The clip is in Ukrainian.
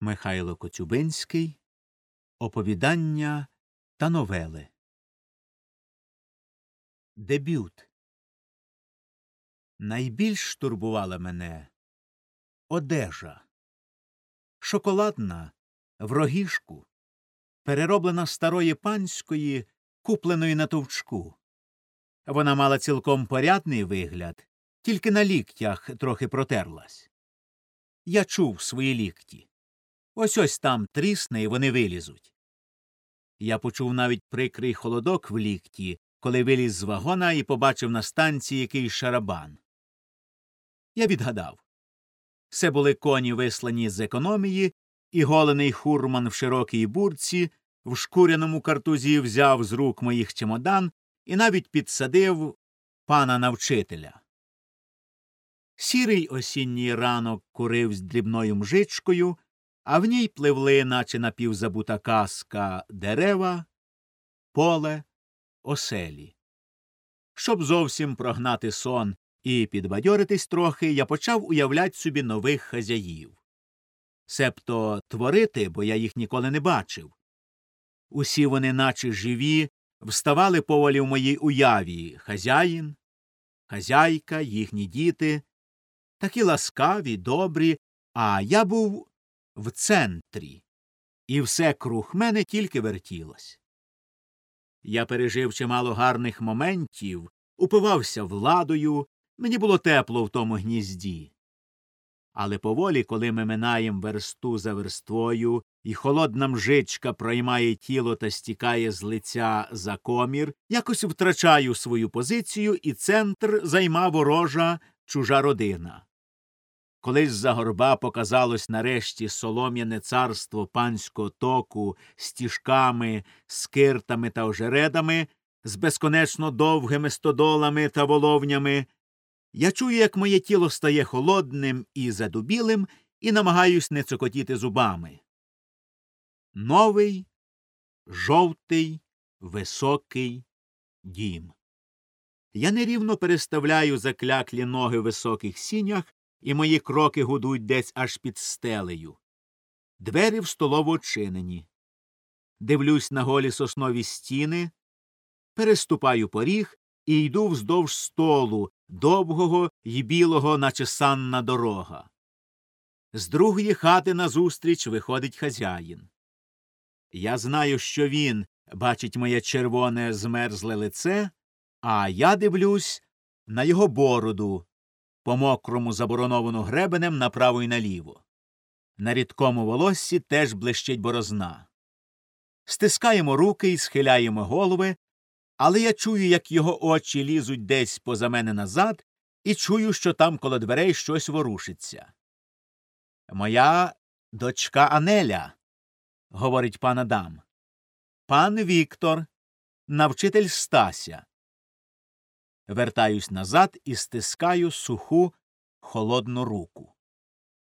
Михайло Коцюбинський Оповідання та новели. Дебют. Найбільш турбувала мене одежа. Шоколадна в рогішку, перероблена старої панської, купленої на товчку. Вона мала цілком порядний вигляд, тільки на ліктях трохи протерлась. Я чув свої лікті. Ось ось там трісне, і вони вилізуть. Я почув навіть прикрий холодок в лікті, коли виліз з вагона і побачив на станції якийсь шарабан. Я відгадав. Це були коні, вислані з економії, і голений хурман в широкій бурці в шкуряному картузі взяв з рук моїх чемодан і навіть підсадив пана навчителя. Сірий осінній ранок курив з дрібною мжичкою, а в ній пливли, наче напівзабута казка, дерева, поле, оселі. Щоб зовсім прогнати сон і підбадьоритись трохи, я почав уявлять собі нових хазяїв. Себто творити, бо я їх ніколи не бачив. Усі вони, наче живі, вставали поволі в моїй уяві хазяїн, хазяйка, їхні діти, такі ласкаві, добрі, а я був в центрі, і все круг мене тільки вертілось. Я пережив чимало гарних моментів, упивався владою, мені було тепло в тому гнізді. Але поволі, коли ми минаєм версту за верствою, і холодна мжичка проймає тіло та стікає з лиця за комір, якось втрачаю свою позицію, і центр займа ворожа чужа родина. Колись за горба показалось нарешті солом'яне царство панського току стіжками, скиртами та ожередами, з безконечно довгими стодолами та воловнями. Я чую, як моє тіло стає холодним і задубілим, і намагаюсь не цокотіти зубами. Новий, жовтий, високий дім. Я нерівно переставляю закляклі ноги в високих сінях і мої кроки гудуть десь аж під стелею. Двері в столову очинені. Дивлюсь на голі соснові стіни, переступаю поріг і йду вздовж столу, довгого й білого, наче санна дорога. З другої хати назустріч виходить хазяїн. Я знаю, що він бачить моє червоне змерзле лице, а я дивлюсь на його бороду, по мокрому забороновану гребенем направо й наліво. На рідкому волоссі теж блищить борозна. Стискаємо руки і схиляємо голови, але я чую, як його очі лізуть десь поза мене назад, і чую, що там коло дверей щось ворушиться. Моя дочка Анеля, говорить пан Адам. Пан Віктор, навчитель Стася. Вертаюсь назад і стискаю суху холодну руку.